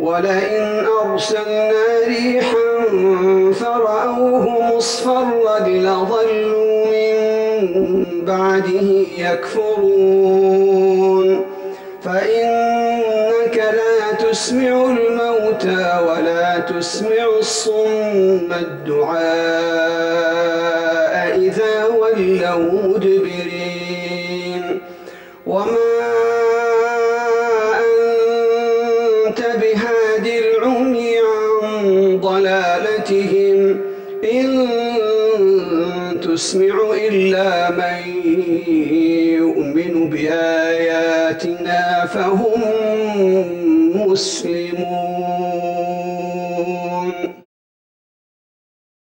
ولئن أرسلنا ريحا فرأوه مصفرا لظلوا من بعده يكفرون. فإنك لا تسمع الموتى ولا تسمع الصم الدعاء إذا ولوا مدبرين. وما تسمع إلا من يؤمن بآياتنا فهم مسلمون.